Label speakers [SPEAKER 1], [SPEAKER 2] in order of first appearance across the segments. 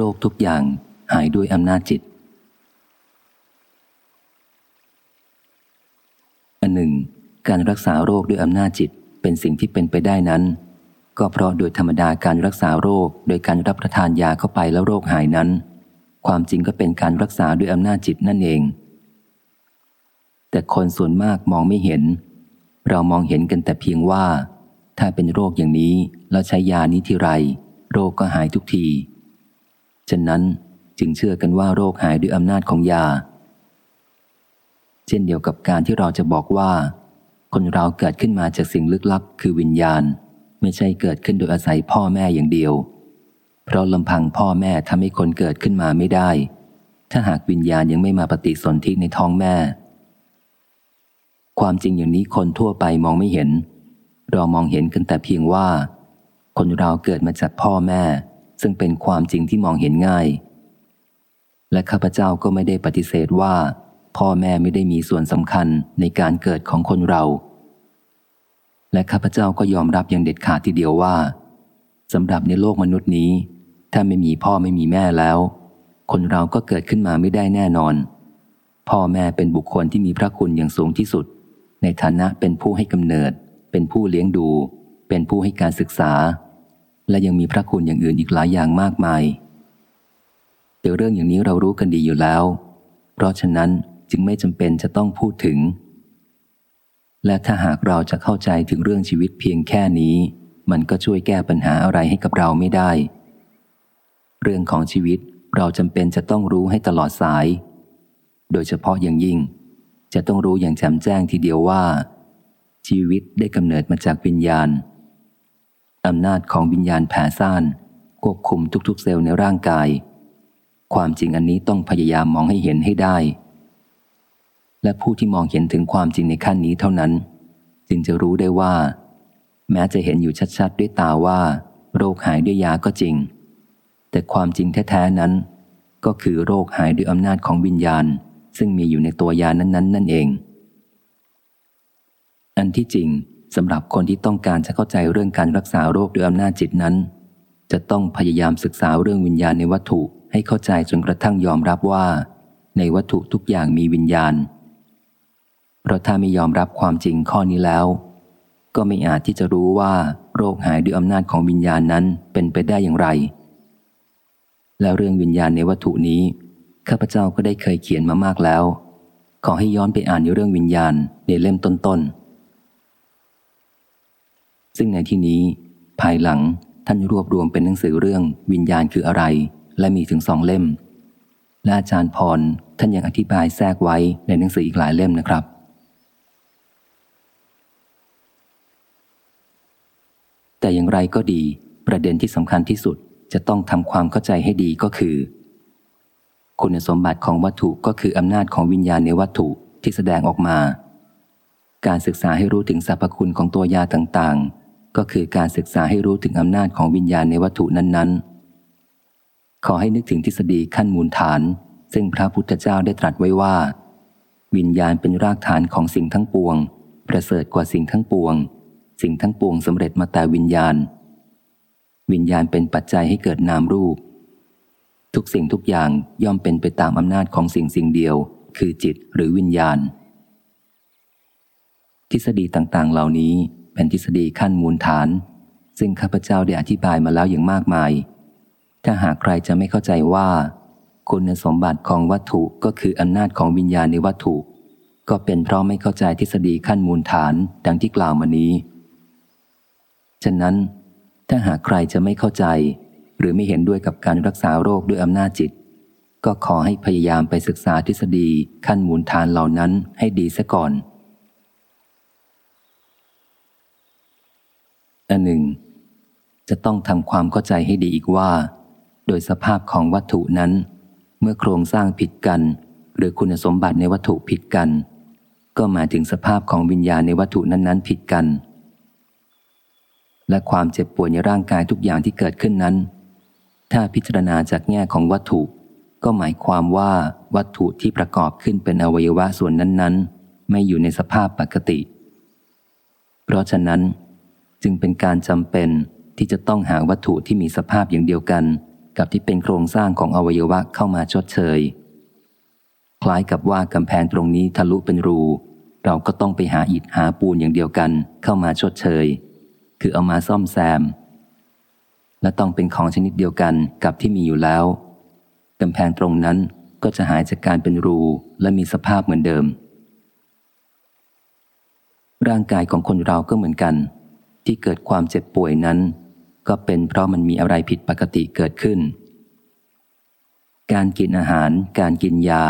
[SPEAKER 1] โรคทุกอย่างหายด้วยอำนาจจิต อันหนึ่ง การรักษาโรคด้วยอำนาจจิตเป็นสิ่งที่เป็นไปได้นั้น ก็เพราะโดยธรรมดาการรักษาโรคโดยการรับประทานยาเข้าไปแล้วโรคหายนั้น ความจริงก็เป็นการรักษาด้วยอำนาจจิตนั่นเอง แต่คนส่วนมากมองไม่เห็น เรามองเห็นกันแต่เพียงว่า ถ้าเป็นโรคอย่างนี้แล้วใช้ยานี้ทีไร โรคก็หายทุกที ฉะนั้นจึงเชื่อกันว่าโรคหายด้วยอำนาจของยา เช่นเดียวกับการที่เราจะบอกว่า คนเราเกิดขึ้นมาจากสิ่งลึกลับ คือวิญญาณ ไม่ใช่เกิดขึ้นโดยอาศัยพ่อแม่อย่างเดียว เพราะลำพังพ่อแม่ทำให้คนเกิดขึ้นมาไม่ได้ ถ้าหากวิญญาณยังไม่มาปฏิสนธิในท้องแม่ ความจริงอย่างนี้คนทั่วไปมองไม่เห็น เรามองเห็นกันแต่เพียงว่า คนเราเกิดมาจากพ่อแม่ ซึ่งเป็นความจริงที่มองเห็นง่าย และข้าพเจ้าก็ไม่ได้ปฏิเสธว่า พ่อแม่ไม่ได้มีส่วนสำคัญในการเกิดของคนเรา และข้าพเจ้าก็ยอมรับอย่างเด็ดขาดทีเดียวว่าสำหรับในโลกมนุษย์นี้ ถ้าไม่มีพ่อไม่มีแม่แล้ว คนเราก็เกิดขึ้นมาไม่ได้แน่นอน พ่อแม่เป็นบุคคลที่มีพระคุณอย่างสูงที่สุด ในฐานะเป็นผู้ให้กำเนิด เป็นผู้เลี้ยงดู เป็นผู้ให้การศึกษา และยังมีพระคุณอย่างอื่นอีกหลายอย่างมากมาย แต่เรื่องอย่างนี้เรารู้กันดีอยู่แล้ว เพราะฉะนั้นจึงไม่จำเป็นจะต้องพูดถึง และถ้าหากเราจะเข้าใจถึงเรื่องชีวิตเพียงแค่นี้ มันก็ช่วยแก้ปัญหาอะไรให้กับเราไม่ได้ เรื่องของชีวิตเราจำเป็นจะต้องรู้ให้ตลอดสาย โดยเฉพาะอย่างยิ่ง จะต้องรู้อย่างแจ่มแจ้งทีเดียวว่า ชีวิตได้กำเนิดมาจากวิญญาณ อำนาจของวิญญาณแผ่ซ่าน ควบคุมทุกๆ เซลล์ในร่างกาย ความจริงอันนี้ต้องพยายามมองให้เห็นให้ได้ และผู้ที่มองเห็นถึงความจริงในขั้นนี้เท่านั้น จึงจะรู้ได้ว่า แม้จะเห็นอยู่ชัดๆ ด้วยตาว่า โรคหายด้วยยาก็จริง แต่ความจริงแท้ๆนั้น ก็คือโรคหายด้วยอำนาจของวิญญาณ ซึ่งมีอยู่ในตัวยานั้นๆ นั่นเอง อันที่จริง สำหรับคนที่ต้องการจะเข้าใจเรื่องการรักษาโรคด้วยอำนาจจิตนั้น จะต้องพยายามศึกษาเรื่องวิญญาณในวัตถุให้เข้าใจจนกระทั่งยอมรับว่า ในวัตถุทุกอย่างมีวิญญาณ เพราะถ้าไม่ยอมรับความจริงข้อนี้แล้ว ก็ไม่อาจที่จะรู้ว่าโรคหายด้วยอำนาจของวิญญาณนั้นเป็นไปได้อย่างไร แล้วเรื่องวิญญาณในวัตถุนี้ข้าพเจ้าก็ได้เคยเขียนมามากแล้ว ขอให้ย้อนไปอ่านในเรื่องวิญญาณในเล่มต้นๆ ซึ่งในที่นี้ ภายหลังท่านรวบรวมเป็นหนังสือเรื่องวิญญาณคืออะไร และมีถึงสองเล่ม และอาจารย์พรท่านยังอธิบายแทรกไว้ในหนังสืออีกหลายเล่มนะครับ แต่อย่างไรก็ดี ประเด็นที่สำคัญที่สุดจะต้องทำความเข้าใจให้ดีก็คือ คุณสมบัติของวัตถุก็คืออำนาจของวิญญาณในวัตถุที่แสดงออกมา การศึกษาให้รู้ถึงสรรพคุณของตัวยาต่าง ก็คือการศึกษาให้รู้ถึงอำนาจของวิญญาณในวัตถุนั้นๆ ขอให้นึกถึงทฤษฎีขั้นมูลฐาน ซึ่งพระพุทธเจ้าได้ตรัสไว้ว่า วิญญาณเป็นรากฐานของสิ่งทั้งปวง ประเสริฐกว่าสิ่งทั้งปวง สิ่งทั้งปวงสำเร็จมาแต่วิญญาณ วิญญาณเป็นปัจจัยให้เกิดนามรูป ทุกสิ่งทุกอย่างย่อมเป็นไปตามอำนาจของสิ่งสิ่งเดียว คือจิตหรือวิญญาณ ทฤษฎีต่างๆ เหล่านี้ เป็นทฤษฎีขั้นมูลฐาน ซึ่งข้าพเจ้าได้อธิบายมาแล้วอย่างมากมาย ถ้าหากใครจะไม่เข้าใจว่า คุณสมบัติของวัตถุก็คืออำนาจของวิญญาณในวัตถุ ก็เป็นเพราะไม่เข้าใจทฤษฎีขั้นมูลฐานดังที่กล่าวมานี้ ฉะนั้น ถ้าหากใครจะไม่เข้าใจ หรือไม่เห็นด้วยกับการรักษาโรคด้วยอำนาจจิต ก็ขอให้พยายามไปศึกษาทฤษฎีขั้นมูลฐานเหล่านั้นให้ดีซะก่อน อันหนึ่ง จะต้องทำความเข้าใจให้ดีอีกว่า โดยสภาพของวัตถุนั้น เมื่อโครงสร้างผิดกัน หรือคุณสมบัติในวัตถุผิดกัน ก็หมายถึงสภาพของวิญญาณในวัตถุนั้นๆ ผิดกัน และความเจ็บปวดในร่างกายทุกอย่างที่เกิดขึ้นนั้น ถ้าพิจารณาจากแง่ของวัตถุ ก็หมายความว่าวัตถุที่ประกอบขึ้นเป็นอวัยวะส่วนนั้นๆ ไม่อยู่ในสภาพปกติ เพราะฉะนั้น จึงเป็นการจำเป็นที่จะต้องหาวัตถุที่มีสภาพอย่างเดียวกัน กับที่เป็นโครงสร้างของอวัยวะเข้ามาชดเชย คล้ายกับว่ากำแพงตรงนี้ทะลุเป็นรู เราก็ต้องไปหาอิฐหาปูนอย่างเดียวกันเข้ามาชดเชย คือเอามาซ่อมแซม และต้องเป็นของชนิดเดียวกันกับที่มีอยู่แล้วกำแพงตรงนั้นก็จะหายจากการเป็นรูและมีสภาพเหมือนเดิม ร่างกายของคนเราก็เหมือนกัน ที่เกิดความเจ็บป่วยนั้น ก็เป็นเพราะมันมีอะไรผิดปกติเกิดขึ้น การกินอาหาร การกินยา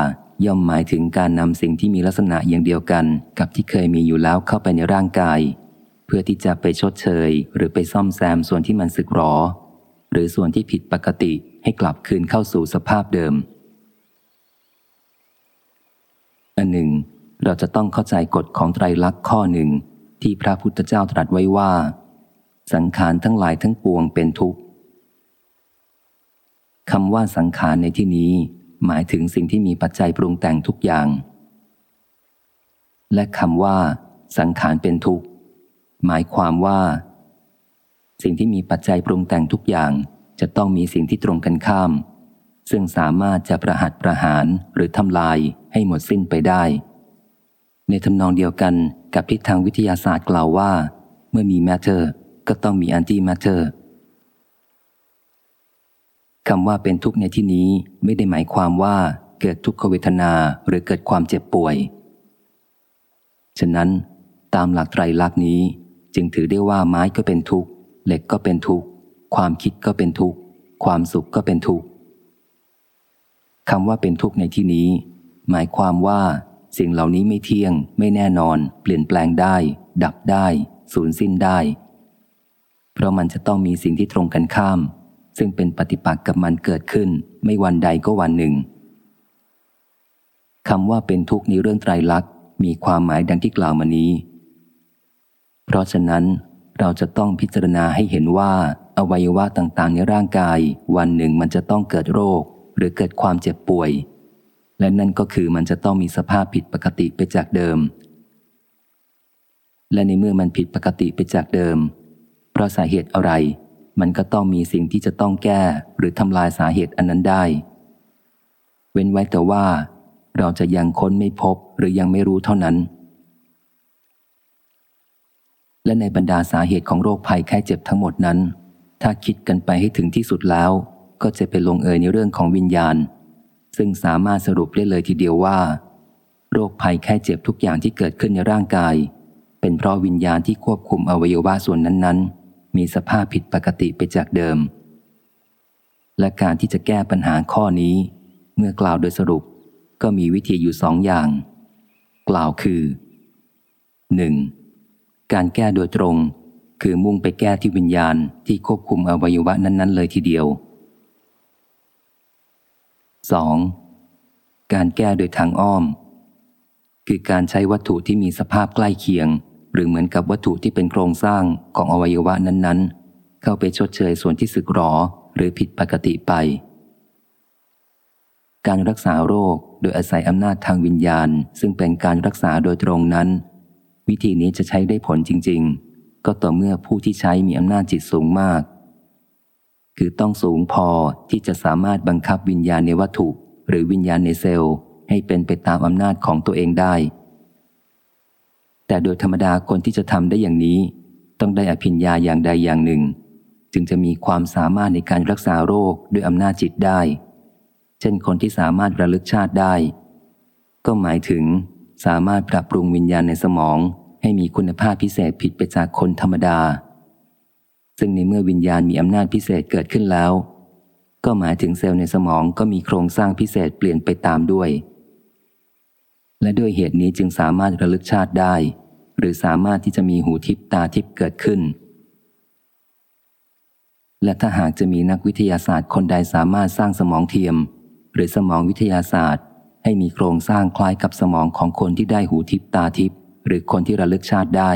[SPEAKER 1] ย่อมหมายถึงการนำสิ่งที่มีลักษณะอย่างเดียวกัน กับที่เคยมีอยู่แล้วเข้าไปในร่างกาย เพื่อที่จะไปชดเชย หรือไปซ่อมแซมส่วนที่มันสึกหรอ หรือส่วนที่ผิดปกติให้กลับคืนเข้าสู่สภาพเดิม อันหนึ่ง เราจะต้องเข้าใจกฎของไตรลักษณ์ข้อหนึ่ง ที่พระพุทธเจ้าตรัสไว้ว่า สังขารทั้งหลายทั้งปวงเป็นทุกข์คำว่าสังขารในที่นี้ หมายถึงสิ่งที่มีปัจจัยปรุงแต่งทุกอย่าง และคำว่า สังขารเป็นทุกข์ หมายความว่า สิ่งที่มีปัจจัยปรุงแต่งทุกอย่าง จะต้องมีสิ่งที่ตรงกันข้าม ซึ่งสามารถจะประหัตประหารหรือทำลายให้หมดสิ้นไปได้ ในทำนองเดียวกัน กับที่ทางวิทยาศาสตร์กล่าวว่า เมื่อมี matter ก็ต้องมี anti matter คำว่าเป็นทุกข์ในที่นี้ไม่ได้หมายความว่าเกิดทุกขเวทนาหรือเกิดความเจ็บป่วย ฉะนั้นตามหลักไตรลักษณ์นี้จึงถือได้ว่าไม้ก็เป็นทุกข์เหล็กก็เป็นทุกข์ความคิดก็เป็นทุกข์ความสุขก็เป็นทุกข์คำว่าเป็นทุกข์ในที่นี้ หมายความว่า สิ่งเหล่านี้ไม่เที่ยง ไม่แน่นอน เปลี่ยนแปลงได้ ดับได้ สูญสิ้นได้ เพราะมันจะต้องมีสิ่งที่ตรงกันข้าม ซึ่งเป็นปฏิปักษ์กับมันเกิดขึ้น ไม่วันใดก็วันหนึ่งคำว่าเป็นทุกข์ในเรื่องไตรลักษณ์มีความหมายดังที่กล่าวมานี้ เพราะฉะนั้นเราจะต้องพิจารณาให้เห็นว่า อวัยวะต่างๆ ในร่างกาย วันหนึ่งมันจะต้องเกิดโรค หรือเกิดความเจ็บป่วย และนั่นก็คือมันจะต้องมีสภาพผิดปกติไปจากเดิม และในเมื่อมันผิดปกติไปจากเดิม เพราะสาเหตุอะไร มันก็ต้องมีสิ่งที่จะต้องแก้หรือทำลายสาเหตุอันนั้นได้ เว้นไว้แต่ว่า เราจะยังค้นไม่พบหรือยังไม่รู้เท่านั้น และในบรรดาสาเหตุของโรคภัยไข้เจ็บทั้งหมดนั้น ถ้าคิดกันไปให้ถึงที่สุดแล้ว ก็จะไปลงเอยในเรื่องของวิญญาณ ซึ่งสามารถสรุปได้เลยทีเดียวว่า โรคภัยไข้เจ็บทุกอย่างที่เกิดขึ้นในร่างกาย เป็นเพราะวิญญาณที่ควบคุมอวัยวะส่วนนั้นๆ มีสภาพผิดปกติไปจากเดิม และการที่จะแก้ปัญหาข้อนี้ เมื่อกล่าวโดยสรุปก็มีวิธีอยู่สองอย่าง กล่าวคือ 1. การแก้โดยตรง คือมุ่งไปแก้ที่วิญญาณที่ควบคุมอวัยวะนั้น ๆ เลยทีเดียว 2. การแก้โดยทางอ้อม คือการใช้วัตถุที่มีสภาพใกล้เคียง หรือเหมือนกับวัตถุที่เป็นโครงสร้างของอวัยวะนั้นๆ เข้าไปชดเชยส่วนที่สึกหรอหรือผิดปกติไป การรักษาโรคโดยอาศัยอำนาจทางวิญญาณ ซึ่งเป็นการรักษาโดยตรงนั้น วิธีนี้จะใช้ได้ผลจริง ๆ ก็ต่อเมื่อผู้ที่ใช้มีอำนาจจิตสูงมาก คือต้องสูงพอที่จะสามารถบังคับวิญญาณในวัตถุ หรือวิญญาณในเซลล์ ให้เป็นไปตามอำนาจของตัวเองได้ แต่โดยธรรมดาคนที่จะทำได้อย่างนี้ ต้องได้อภิญญาอย่างใดอย่างหนึ่ง จึงจะมีความสามารถในการรักษาโรคด้วยอำนาจจิตได้ เช่นคนที่สามารถระลึกชาติได้ ก็หมายถึงสามารถปรับปรุงวิญญาณในสมอง ให้มีคุณภาพพิเศษผิดไปจากคนธรรมดา ซึ่งในเมื่อวิญญาณมีอำนาจพิเศษเกิดขึ้นแล้ว ก็หมายถึงเซลล์ในสมองก็มีโครงสร้างพิเศษเปลี่ยนไปตามด้วย และด้วยเหตุนี้จึงสามารถระลึกชาติได้ หรือสามารถที่จะมีหูทิพตาทิพเกิดขึ้น และถ้าหากจะมีนักวิทยาศาสตร์คนใดสามารถสร้างสมองเทียม หรือสมองวิทยาศาสตร์ ให้มีโครงสร้างคล้ายกับสมองของคนที่ได้หูทิพตาทิพหรือคนที่ระลึกชาติได้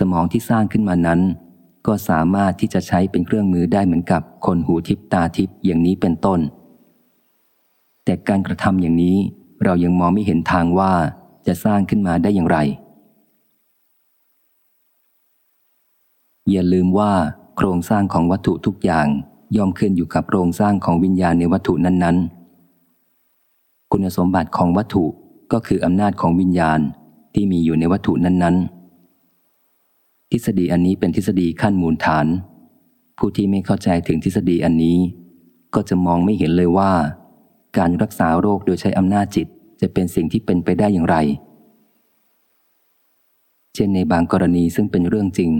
[SPEAKER 1] สมองที่สร้างขึ้นมานั้น ก็สามารถที่จะใช้เป็นเครื่องมือได้เหมือนกับคนหูทิพตาทิพอย่างนี้เป็นต้น แต่การกระทำอย่างนี้เรายังมองไม่เห็นทางว่าจะสร้างขึ้นมาได้อย่างไร อย่าลืมว่าโครงสร้างของวัตถุทุกอย่างย่อมขึ้นอยู่กับโครงสร้างของวิญญาณในวัตถุนั้นๆ คุณสมบัติของวัตถุก็คืออำนาจของวิญญาณที่มีอยู่ในวัตถุนั้นๆ ทฤษฎีอันนี้เป็นทฤษฎีขั้นมูลฐาน ผู้ที่ไม่เข้าใจถึงทฤษฎีอันนี้ ก็จะมองไม่เห็นเลยว่า การรักษาโรคโดยใช้อำนาจจิตจะเป็นสิ่งที่เป็นไปได้อย่างไร เช่นในบางกรณีซึ่งเป็นเรื่องจริง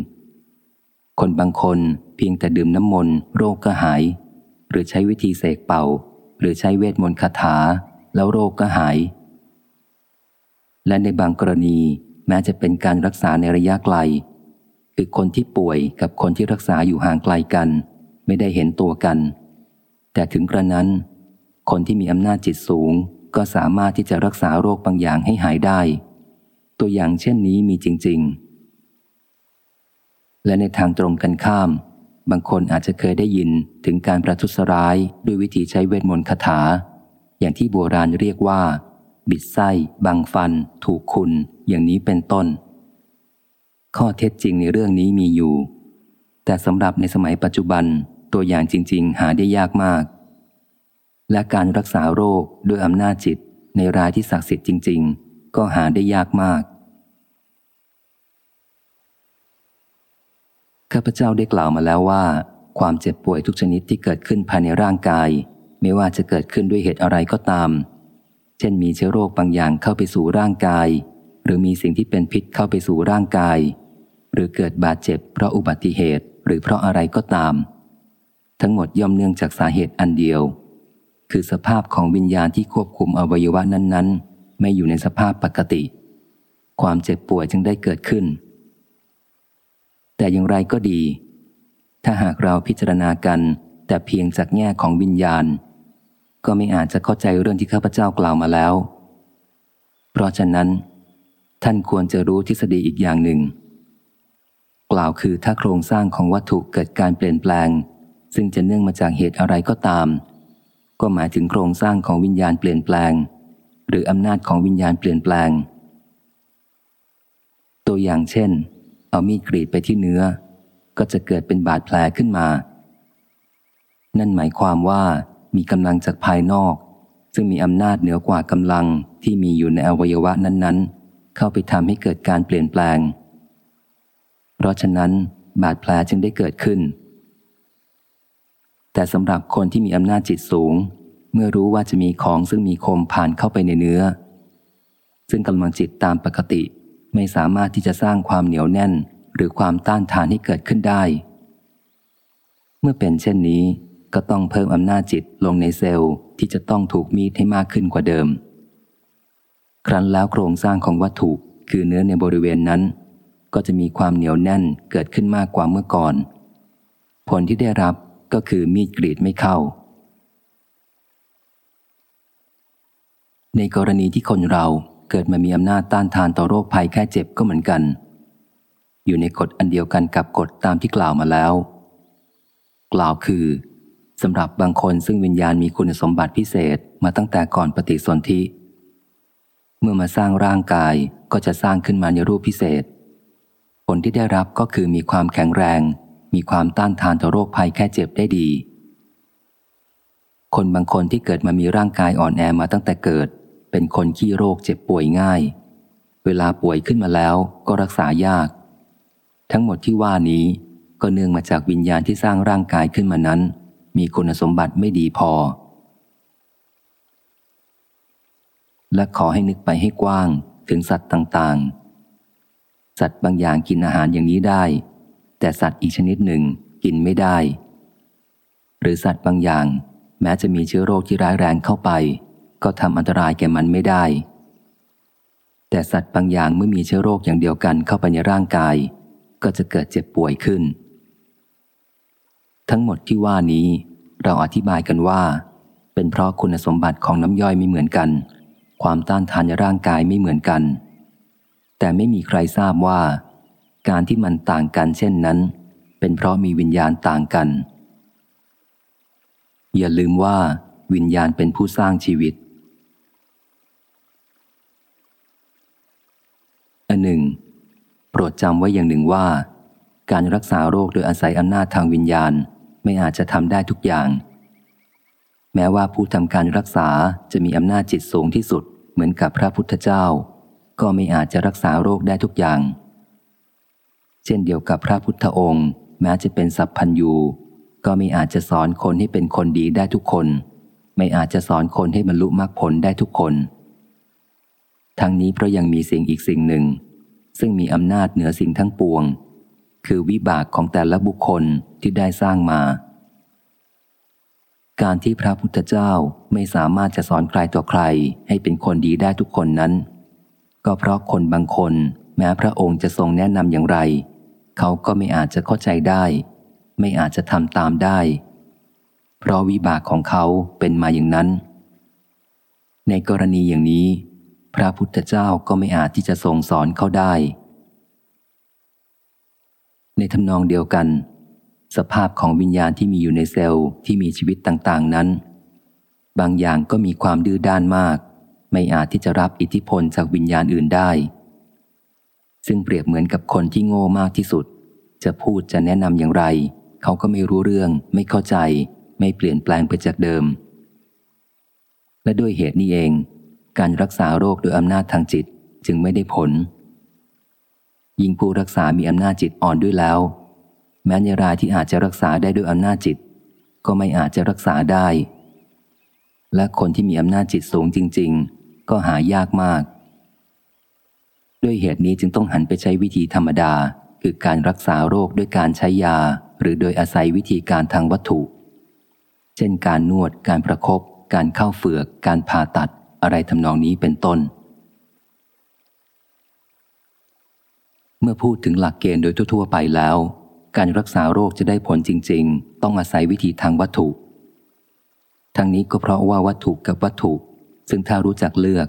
[SPEAKER 1] คนบางคนเพียงแต่ดื่มน้ำมนต์โรคก็หาย หรือใช้วิธีเสกเป่า หรือใช้เวทมนต์คาถา แล้วโรคก็หาย และในบางกรณีแม้จะเป็นการรักษาในระยะไกล คือคนที่ป่วยกับคนที่รักษาอยู่ห่างไกลกัน ไม่ได้เห็นตัวกัน แต่ถึงกระนั้น คนที่มีอำนาจจิตสูง ก็สามารถที่จะรักษาโรคบางอย่างให้หายได้ ตัวอย่างเช่นนี้มีจริง ๆ และในทางตรงกันข้าม บางคนอาจจะเคยได้ยินถึงการประทุษร้ายด้วยวิธีใช้เวทมนต์คาถา อย่างที่โบราณเรียกว่า บิดไส้บังฟัน ถูกคุณ อย่างนี้เป็นต้น ข้อเท็จจริงในเรื่องนี้มีอยู่ แต่สำหรับในสมัยปัจจุบันตัวอย่างจริง ๆ หาได้ยากมาก และการรักษาโรคด้วยอำนาจจิตในรายที่ศักดิ์สิทธิ์จริง ๆ ก็หาได้ยากมาก ข้าพเจ้าได้กล่าวมาแล้วว่า ความเจ็บป่วยทุกชนิดที่เกิดขึ้นภายในร่างกาย ไม่ว่าจะเกิดขึ้นด้วยเหตุอะไรก็ตาม เช่นมีเชื้อโรคบางอย่างเข้าไปสู่ร่างกาย หรือมีสิ่งที่เป็นพิษเข้าไปสู่ร่างกาย หรือเกิดบาดเจ็บเพราะอุบัติเหตุหรือเพราะอะไรก็ตาม ทั้งหมดย่อมเนื่องจากสาเหตุอันเดียว คือสภาพของวิญญาณที่ควบคุมอวัยวะนั้นๆ ไม่อยู่ในสภาพปกติ ความเจ็บป่วยจึงได้เกิดขึ้น แต่อย่างไรก็ดี ถ้าหากเราพิจารณากันแต่เพียงจากแง่ของวิญญาณ ก็ไม่อาจจะเข้าใจเรื่องที่ข้าพเจ้ากล่าวมาแล้ว เพราะฉะนั้น ท่านควรจะรู้ทฤษฎีอีกอย่างหนึ่ง กล่าวคือถ้าโครงสร้างของวัตถุเกิดการเปลี่ยนแปลง ซึ่งจะเนื่องมาจากเหตุอะไรก็ตาม ก็หมายถึงโครงสร้างของวิญญาณเปลี่ยนแปลง หรืออำนาจของวิญญาณเปลี่ยนแปลง ตัวอย่างเช่น เอามีดกรีดไปที่เนื้อ ก็จะเกิดเป็นบาดแผลขึ้นมา นั่นหมายความว่ามีกำลังจากภายนอก ซึ่งมีอำนาจเหนือกว่ากำลังที่มีอยู่ในอวัยวะนั้นๆ เข้าไปทำให้เกิดการเปลี่ยนแปลง เพราะฉะนั้นบาดแผลจึงได้เกิดขึ้น แต่สำหรับคนที่มีอำนาจจิตสูง เมื่อรู้ว่าจะมีของซึ่งมีคมผ่านเข้าไปในเนื้อ ซึ่งกำลังจิตตามปกติไม่สามารถที่จะสร้างความเหนียวแน่นหรือความต้านทานให้เกิดขึ้นได้ เมื่อเป็นเช่นนี้ก็ต้องเพิ่มอำนาจจิตลงในเซลล์ที่จะต้องถูกมีดให้มากขึ้นกว่าเดิม ครั้นแล้วโครงสร้างของวัตถุคือเนื้อในบริเวณนั้น ก็จะมีความเหนียวแน่นเกิดขึ้นมากกว่าเมื่อก่อน ผลที่ได้รับก็คือมีดกรีดไม่เข้า ในกรณีที่คนเราเกิดมามีอำนาจต้านทานต่อโรคภัยแค่เจ็บก็เหมือนกัน อยู่ในกฎอันเดียวกันกับกฎตามที่กล่าวมาแล้ว กล่าวคือสำหรับบางคนซึ่งวิญญาณมีคุณสมบัติพิเศษมาตั้งแต่ก่อนปฏิสนธิ เมื่อมาสร้างร่างกายก็จะสร้างขึ้นมาในรูปพิเศษ ผลที่ได้รับก็คือมีความแข็งแรง มีความต้านทานต่อโรคภัยแค่เจ็บได้ดี คนบางคนที่เกิดมามีร่างกายอ่อนแอมาตั้งแต่เกิด เป็นคนขี้โรคเจ็บป่วยง่าย เวลาป่วยขึ้นมาแล้วก็รักษายาก ทั้งหมดที่ว่านี้ก็เนื่องมาจากวิญญาณที่สร้างร่างกายขึ้นมานั้น มีคุณสมบัติไม่ดีพอ และขอให้นึกไปให้กว้างถึงสัตว์ต่างๆ สัตว์บางอย่างกินอาหารอย่างนี้ได้ แต่สัตว์อีกชนิดหนึ่งกินไม่ได้ หรือสัตว์บางอย่าง แม้จะมีเชื้อโรคที่ร้ายแรงเข้าไป ก็ทำอันตรายแก่มันไม่ได้ แต่สัตว์บางอย่างเมื่อมีเชื้อโรคอย่างเดียวกันเข้าไปในร่างกาย ก็จะเกิดเจ็บป่วยขึ้น ทั้งหมดที่ว่านี้เราอธิบายกันว่า เป็นเพราะคุณสมบัติของน้ำย่อยไม่เหมือนกัน ความต้านทานในร่างกายไม่เหมือนกัน แต่ไม่มีใครทราบว่า การที่มันต่างกันเช่นนั้น เป็นเพราะมีวิญญาณต่างกัน อย่าลืมว่าวิญญาณเป็นผู้สร้างชีวิตอันหนึ่ง โปรดจำไว้อย่างหนึ่งว่า การรักษาโรคโดยอาศัยอำนาจทางวิญญาณไม่อาจจะทำได้ทุกอย่าง แม้ว่าผู้ทำการรักษาจะมีอำนาจจิตสูงที่สุดเหมือนกับพระพุทธเจ้า ก็ไม่อาจจะรักษาโรคได้ทุกอย่าง เช่นเดียวกับพระพุทธองค์ แม้จะเป็นสัพพัญยูก็ไม่อาจจะสอนคนให้เป็นคนดีได้ทุกคน ไม่อาจจะสอนคนให้บรรลุมรรคผลได้ทุกคน ทั้งนี้เพราะยังมีสิ่งอีกสิ่งหนึ่ง ซึ่งมีอำนาจเหนือสิ่งทั้งปวง คือวิบากของแต่ละบุคคลที่ได้สร้างมา การที่พระพุทธเจ้าไม่สามารถจะสอนใครต่อใครให้เป็นคนดีได้ทุกคนนั้น ก็เพราะคนบางคน แม้พระองค์จะทรงแนะนำอย่างไร เขาก็ไม่อาจจะเข้าใจได้ ไม่อาจจะทำตามได้ เพราะวิบากของเขาเป็นมาอย่างนั้น ในกรณีอย่างนี้ พระพุทธเจ้าก็ไม่อาจที่จะทรงสอนเขาได้ ในทำนองเดียวกัน สภาพของวิญญาณที่มีอยู่ในเซลล์ที่มีชีวิตต่าง ๆ นั้น บางอย่างก็มีความดื้อด้านมาก ไม่อาจที่จะรับอิทธิพลจากวิญญาณอื่นได้ ซึ่งเปรียบเหมือนกับคนที่โง่มากที่สุด จะพูดจะแนะนำอย่างไร เขาก็ไม่รู้เรื่อง ไม่เข้าใจ ไม่เปลี่ยนแปลงไปจากเดิม และด้วยเหตุนี้เอง การรักษาโรคโดยอำนาจทางจิตจึงไม่ได้ผล ยิ่งผู้รักษามีอำนาจจิตอ่อนด้วยแล้ว แม้ในรายที่อาจจะรักษาได้ด้วยอำนาจจิต ก็ไม่อาจจะรักษาได้ และคนที่มีอำนาจจิตสูงจริง ๆ ก็หายากมาก ด้วยเหตุนี้จึงต้องหันไปใช้วิธีธรรมดา คือการรักษาโรคด้วยการใช้ยา หรือโดยอาศัยวิธีการทางวัตถุ เช่นการนวด การประครบการเข้าเฟือก การผ่าตัด อะไรทำนองนี้เป็นต้น เมื่อพูดถึงหลักเกณฑ์โดยทั่วๆไปแล้ว การรักษาโรคจะได้ผลจริง ๆ ต้องอาศัยวิธีทางวัตถุ ทั้งนี้ก็เพราะว่าวัตถุกับวัตถุ ซึ่งถ้ารู้จักเลือก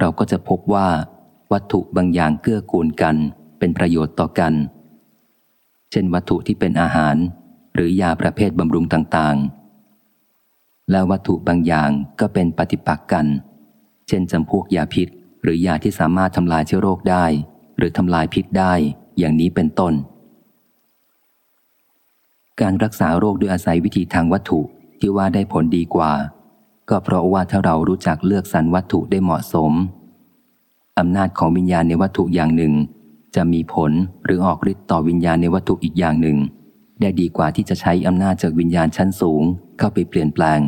[SPEAKER 1] เราก็จะพบว่า วัตถุบางอย่างเกื้อกูลกัน เป็นประโยชน์ต่อกัน เช่นวัตถุที่เป็นอาหาร หรือยาประเภทบำรุงต่างๆ และวัตถุบางอย่างก็เป็นปฏิปักษ์กัน เช่นจำพวกยาพิษ หรือยาที่สามารถทำลายเชื้อโรคได้ หรือทำลายพิษได้ อย่างนี้เป็นต้น การรักษาโรคด้วยอาศัยวิธีทางวัตถุที่ว่าได้ผลดีกว่า ก็เพราะว่าถ้าเรารู้จักเลือกสรรวัตถุได้เหมาะสมอำนาจของวิญญาณในวัตถุอย่างหนึ่ง จะมีผลหรือออกฤทธิ์ต่อวิญญาณในวัตถุอีกอย่างหนึ่ง ได้ดีกว่าที่จะใช้อำนาจจากวิญญาณชั้นสูงเข้าไปเปลี่ยนแปลง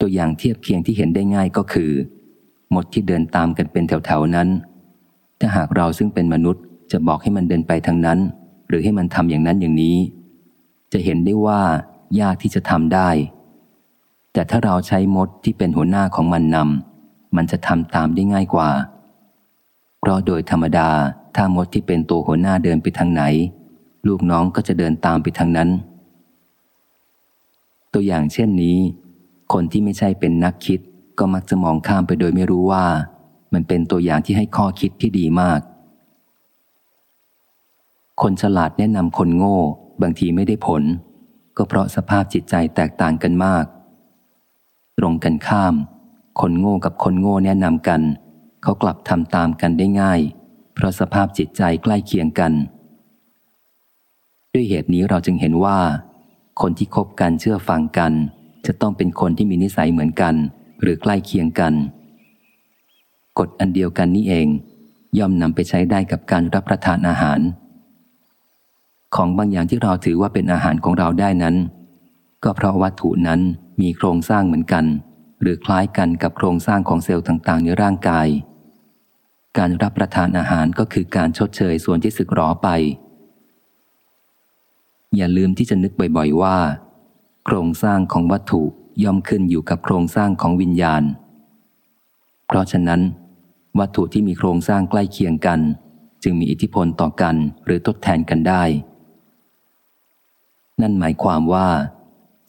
[SPEAKER 1] ตัวอย่างเทียบเคียงที่เห็นได้ง่ายก็คือหมดที่เดินตามกันเป็นแถวๆนั้น ถ้าหากเราซึ่งเป็นมนุษย์จะบอกให้มันเดินไปทางนั้น หรือให้มันทำอย่างนั้นอย่างนี้ จะเห็นได้ว่ายากที่จะทำได้ แต่ถ้าเราใช้มดที่เป็นหัวหน้าของมันนำมันจะทำตามได้ง่ายกว่า เพราะโดยธรรมดาถ้ามดที่เป็นตัวหัวหน้าเดินไปทางไหน ลูกน้องก็จะเดินตามไปทางนั้น ตัวอย่างเช่นนี้ คนที่ไม่ใช่เป็นนักคิดก็มักจะมองข้ามไปโดยไม่รู้ว่า มันเป็นตัวอย่างที่ให้ข้อคิดที่ดีมาก คนฉลาดแนะนำคนโง่ บางทีไม่ได้ผล ก็เพราะสภาพจิตใจแตกต่างกันมาก ตรงกันข้าม คนโง่กับคนโง่แนะนำกัน เขากลับทำตามกันได้ง่าย เพราะสภาพจิตใจใกล้เคียงกัน ด้วยเหตุนี้เราจึงเห็นว่า คนที่คบกันเชื่อฟังกัน จะต้องเป็นคนที่มีนิสัยเหมือนกัน หรือใกล้เคียงกัน กฎอันเดียวกันนี้เอง ย่อมนำไปใช้ได้กับการรับประทานอาหาร ของบางอย่างที่เราถือว่าเป็นอาหารของเราได้นั้น ก็เพราะวัตถุนั้น มีโครงสร้างเหมือนกัน หรือคล้ายกันกับโครงสร้างของเซลล์ต่าง ๆ ในร่างกาย การรับประทานอาหารก็คือการชดเชยส่วนที่สึกหรอไป อย่าลืมที่จะนึกบ่อย ๆ ว่า โครงสร้างของวัตถุย่อมขึ้นอยู่กับโครงสร้างของวิญญาณ เพราะฉะนั้น วัตถุที่มีโครงสร้างใกล้เคียงกัน จึงมีอิทธิพลต่อกันหรือทดแทนกันได้ นั่นหมายความว่า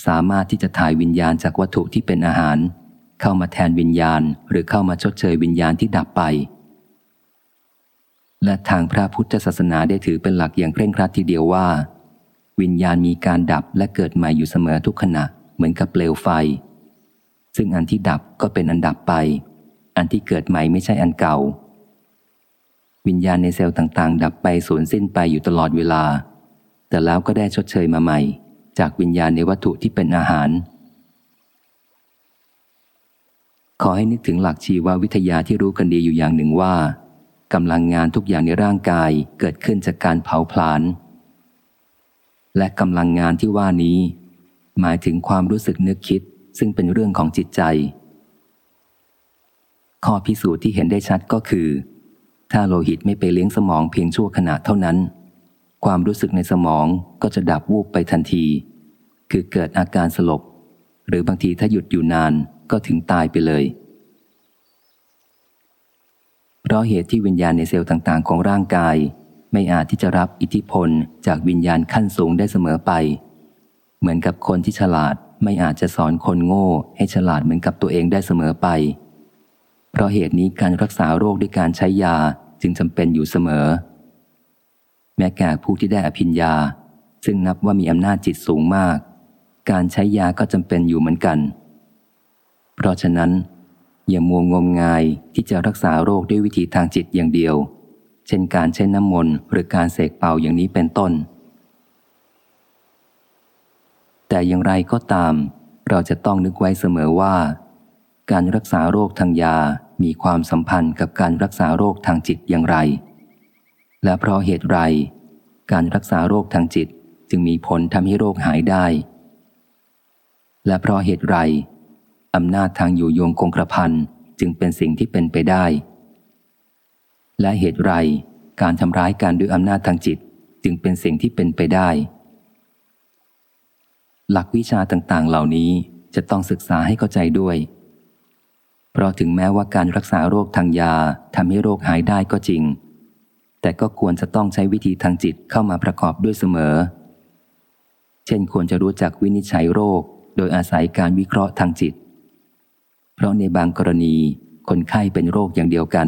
[SPEAKER 1] สามารถที่จะถ่ายวิญญาณจากวัตถุที่เป็นอาหาร เข้ามาแทนวิญญาณหรือเข้ามาชดเชยวิญญาณที่ดับไป และทางพระพุทธศาสนาได้ถือเป็นหลักอย่างเคร่งครัดทีเดียวว่า วิญญาณมีการดับและเกิดใหม่อยู่เสมอทุกขณะเหมือนกับเปลวไฟ ซึ่งอันที่ดับก็เป็นอันดับไป อันที่เกิดใหม่ไม่ใช่อันเก่า วิญญาณในเซลล์ต่างๆ ดับไปสูญสิ้นไปอยู่ตลอดเวลา แต่แล้วก็ได้ชดเชยมาใหม่ จากวิญญาณในวัตถุที่เป็นอาหาร ขอให้นึกถึงหลักชีววิทยาที่รู้กันดีอยู่อย่างหนึ่งว่ากำลังงานทุกอย่างในร่างกายเกิดขึ้นจากการเผาผลาญและกำลังงานที่ว่านี้ หมายถึงความรู้สึกนึกคิดซึ่งเป็นเรื่องของจิตใจ ข้อพิสูจน์ที่เห็นได้ชัดก็คือ ถ้าโลหิตไม่ไปเลี้ยงสมองเพียงชั่วขณะเท่านั้น ความรู้สึกในสมองก็จะดับวูบไปทันที คือเกิดอาการสลบ หรือบางทีถ้าหยุดอยู่นานก็ถึงตายไปเลย เพราะเหตุที่วิญญาณในเซลล์ต่าง ๆ ของร่างกาย ไม่อาจที่จะรับอิทธิพลจากวิญญาณขั้นสูงได้เสมอไป เหมือนกับคนที่ฉลาดไม่อาจจะสอนคนโง่ให้ฉลาดเหมือนกับตัวเองได้เสมอไป เพราะเหตุนี้การรักษาโรคด้วยการใช้ยาจึงจำเป็นอยู่เสมอ แม้แก่ผู้ที่ได้อภิญญา ซึ่งนับว่ามีอำนาจจิตสูงมาก การใช้ยาก็จำเป็นอยู่เหมือนกัน เพราะฉะนั้น อย่ามัวงมงายที่จะรักษาโรคด้วยวิธีทางจิตอย่างเดียว เช่นการใช้น้ำมนต์หรือการเสกเป่าอย่างนี้เป็นต้น แต่อย่างไรก็ตาม เราจะต้องนึกไว้เสมอว่า การรักษาโรคทางยามีความสัมพันธ์กับการรักษาโรคทางจิตอย่างไร และเพราะเหตุไรการรักษาโรคทางจิตจึงมีผลทำให้โรคหายได้ และเพราะเหตุไรอำนาจทางอยู่โยงคงกระพันจึงเป็นสิ่งที่เป็นไปได้ และเหตุไรการทำร้ายการด้วยอำนาจทางจิตจึงเป็นสิ่งที่เป็นไปได้ หลักวิชาต่างๆ เหล่านี้จะต้องศึกษาให้เข้าใจด้วย เพราะถึงแม้ว่าการรักษาโรคทางยาทำให้โรคหายได้ก็จริง แต่ก็ควรจะต้องใช้วิธีทางจิตเข้ามาประกอบด้วยเสมอ เช่นควรจะรู้จักวินิจฉัยโรค โดยอาศัยการวิเคราะห์ทางจิต เพราะในบางกรณีคนไข้เป็นโรคอย่างเดียวกัน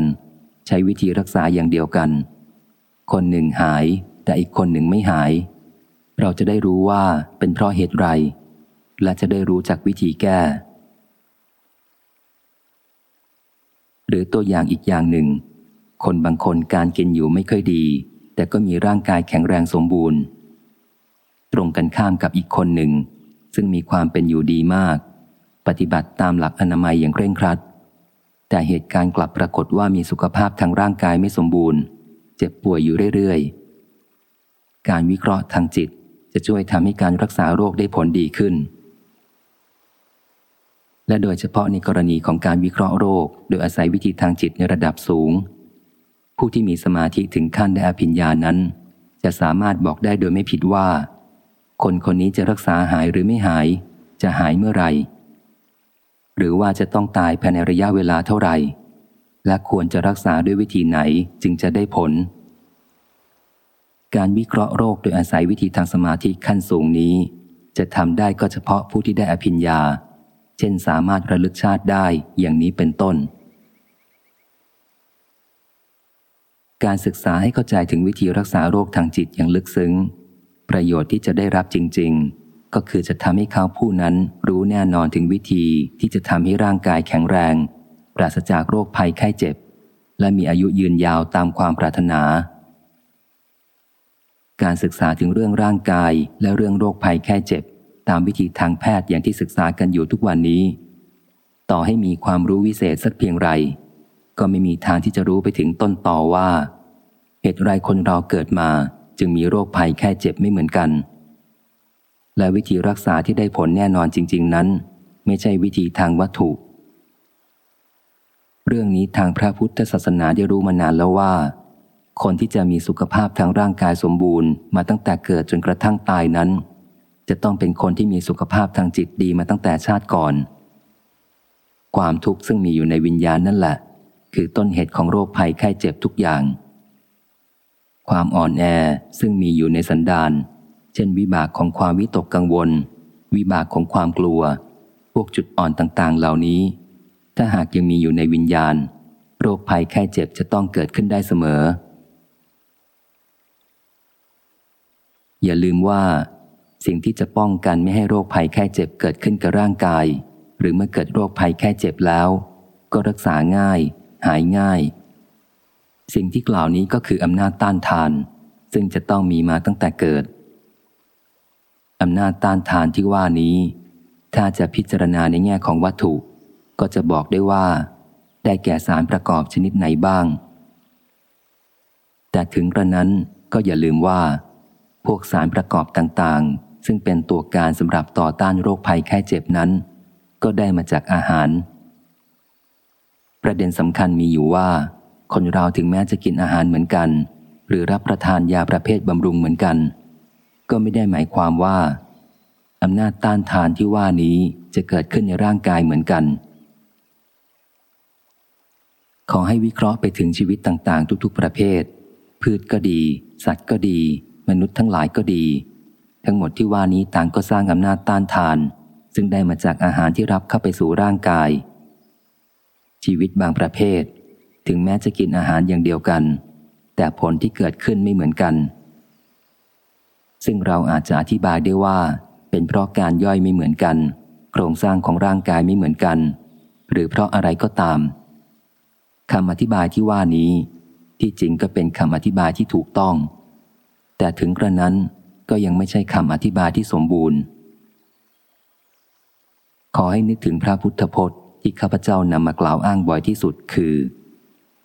[SPEAKER 1] ใช้วิธีรักษาอย่างเดียวกัน คนหนึ่งหายแต่อีกคนหนึ่งไม่หาย เราจะได้รู้ว่าเป็นเพราะเหตุไร และจะได้รู้จักวิธีแก้ หรือตัวอย่างอีกอย่างหนึ่ง คนบางคนการกินอยู่ไม่ค่อยดี แต่ก็มีร่างกายแข็งแรงสมบูรณ์ ตรงกันข้ามกับอีกคนหนึ่ง ซึ่งมีความเป็นอยู่ดีมาก ปฏิบัติตามหลักอนามัยอย่างเคร่งครัด แต่เหตุการณ์กลับปรากฏว่ามีสุขภาพทางร่างกายไม่สมบูรณ์ เจ็บป่วยอยู่เรื่อยๆ การวิเคราะห์ทางจิตจะช่วยทำให้การรักษาโรคได้ผลดีขึ้น และโดยเฉพาะในกรณีของการวิเคราะห์โรค โดยอาศัยวิธีทางจิตในระดับสูง ผู้ที่มีสมาธิถึงขั้นได้อภิญญานั้น จะสามารถบอกได้โดยไม่ผิดว่า คนคนนี้จะรักษาหายหรือไม่หาย จะหายเมื่อไหร่ หรือว่าจะต้องตายภายในระยะเวลาเท่าไหร่ และควรจะรักษาด้วยวิธีไหนจึงจะได้ผล การวิเคราะห์โรคโดยอาศัยวิธีทางสมาธิขั้นสูงนี้ จะทำได้ก็เฉพาะผู้ที่ได้อภิญญา เช่นสามารถระลึกชาติได้อย่างนี้เป็นต้น การศึกษาให้เข้าใจถึงวิธีรักษาโรคทางจิตอย่างลึกซึ้ง ประโยชน์ที่จะได้รับจริง ๆ ก็คือจะทำให้เขาผู้นั้นรู้แน่นอนถึงวิธีที่จะทำให้ร่างกายแข็งแรง ปราศจากโรคภัยไข้เจ็บ และมีอายุยืนยาวตามความปรารถนา การศึกษาถึงเรื่องร่างกายและเรื่องโรคภัยแค่เจ็บ ตามวิธีทางแพทย์อย่างที่ศึกษากันอยู่ทุกวันนี้ ต่อให้มีความรู้วิเศษสักเพียงไร ก็ไม่มีทางที่จะรู้ไปถึงต้นต่อว่า เหตุไรคนเราเกิดมาจึงมีโรคภัยแค่เจ็บไม่เหมือนกัน และวิธีรักษาที่ได้ผลแน่นอนจริง ๆ นั้น ไม่ใช่วิธีทางวัตถุ เรื่องนี้ทางพระพุทธศาสนาได้รู้มานานแล้วว่า คนที่จะมีสุขภาพทางร่างกายสมบูรณ์มาตั้งแต่เกิดจนกระทั่งตายนั้น จะต้องเป็นคนที่มีสุขภาพทางจิตดีมาตั้งแต่ชาติก่อน ความทุกข์ซึ่งมีอยู่ในวิญญาณนั่นแหละ คือต้นเหตุของโรคภัยไข้เจ็บทุกอย่าง ความอ่อนแอซึ่งมีอยู่ในสันดานเช่นวิบากของความวิตกกังวล วิบากของความกลัว พวกจุดอ่อนต่างๆ เหล่านี้ ถ้าหากยังมีอยู่ในวิญญาณ โรคภัยแค่เจ็บจะต้องเกิดขึ้นได้เสมอ อย่าลืมว่าสิ่งที่จะป้องกันไม่ให้โรคภัยแค่เจ็บเกิดขึ้นกับร่างกาย หรือเมื่อเกิดโรคภัยแค่เจ็บแล้ว ก็รักษาง่าย หายง่าย สิ่งที่กล่าวนี้ก็คืออำนาจต้านทาน ซึ่งจะต้องมีมาตั้งแต่เกิดอำนาจต้านทานที่ว่านี้ ถ้าจะพิจารณาในแง่ของวัตถุ ก็จะบอกได้ว่า ได้แก่สารประกอบชนิดไหนบ้าง แต่ถึงกระนั้นก็อย่าลืมว่า พวกสารประกอบต่างๆ ซึ่งเป็นตัวการสำหรับต่อต้านโรคภัยแค่เจ็บนั้น ก็ได้มาจากอาหาร ประเด็นสำคัญมีอยู่ว่า คนเราถึงแม้จะกินอาหารเหมือนกัน หรือรับประทานยาประเภทบำรุงเหมือนกัน ก็ไม่ได้หมายความว่าอำนาจต้านทานที่ว่านี้จะเกิดขึ้นในร่างกายเหมือนกัน ขอให้วิเคราะห์ไปถึงชีวิตต่างๆ ทุกๆประเภท พืชก็ดี สัตว์ก็ดี มนุษย์ทั้งหลายก็ดี ทั้งหมดที่ว่านี้ต่างก็สร้างอำนาจต้านทาน ซึ่งได้มาจากอาหารที่รับเข้าไปสู่ร่างกาย ชีวิตบางประเภท ถึงแม้จะกินอาหารอย่างเดียวกัน แต่ผลที่เกิดขึ้นไม่เหมือนกัน ซึ่งเราอาจจะอธิบายได้ว่า เป็นเพราะการย่อยไม่เหมือนกัน โครงสร้างของร่างกายไม่เหมือนกัน หรือเพราะอะไรก็ตามคำอธิบายที่ว่านี้ ที่จริงก็เป็นคำอธิบายที่ถูกต้อง แต่ถึงกระนั้นก็ยังไม่ใช่คำอธิบายที่สมบูรณ์ ขอให้นึกถึงพระพุทธพจน์ ที่ข้าพเจ้านำมากล่าวอ้างบ่อยที่สุดคือ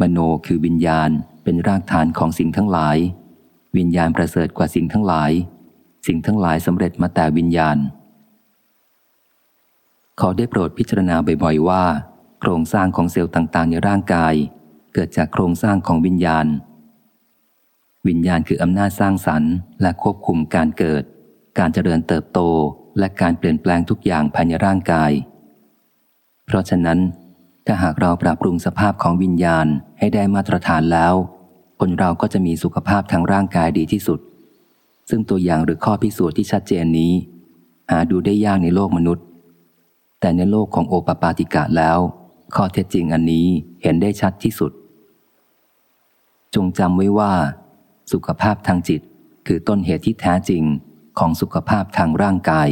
[SPEAKER 1] มโนคือวิญญาณเป็นรากฐานของสิ่งทั้งหลาย วิญญาณประเสริฐกว่าสิ่งทั้งหลาย สิ่งทั้งหลายสำเร็จมาแต่วิญญาณ ขอได้โปรดพิจารณาบ่อยๆว่า โครงสร้างของเซลล์ต่างๆ ในร่างกาย เกิดจากโครงสร้างของวิญญาณ วิญญาณคืออำนาจสร้างสรรค์ และควบคุมการเกิด การเจริญเติบโตและการเปลี่ยนแปลงทุกอย่างภายในร่างกาย เพราะฉะนั้น ถ้าหากเราปรับปรุงสภาพของวิญญาณให้ได้มาตรฐานแล้ว คนเราก็จะมีสุขภาพทางร่างกายดีที่สุด ซึ่งตัวอย่างหรือข้อพิสูจน์ที่ชัดเจนนี้ หาดูได้ยากในโลกมนุษย์ แต่ในโลกของโอปปาติกะแล้ว ข้อเท็จจริงอันนี้เห็นได้ชัดที่สุด จงจำไว้ว่า สุขภาพทางจิตคือต้นเหตุที่แท้จริงของสุขภาพทางร่างกาย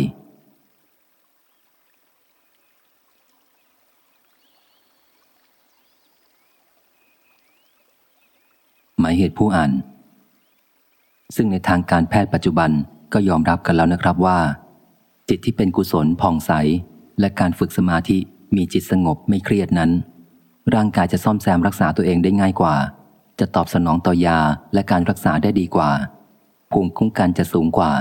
[SPEAKER 1] หมายเหตุผู้อ่าน ซึ่งในทางการแพทย์ปัจจุบันก็ยอมรับกันแล้วนะครับว่า จิตที่เป็นกุศลผ่องใส และการฝึกสมาธิมีจิตสงบไม่เครียดนั้น ร่างกายจะซ่อมแซมรักษาตัวเองได้ง่ายกว่า จะตอบสนองต่อยาและการรักษาได้ดีกว่า ภูมิคุ้มกันจะสูงกว่า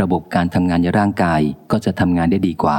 [SPEAKER 1] ระบบการทำงานในร่างกายก็จะทำงานได้ดีกว่า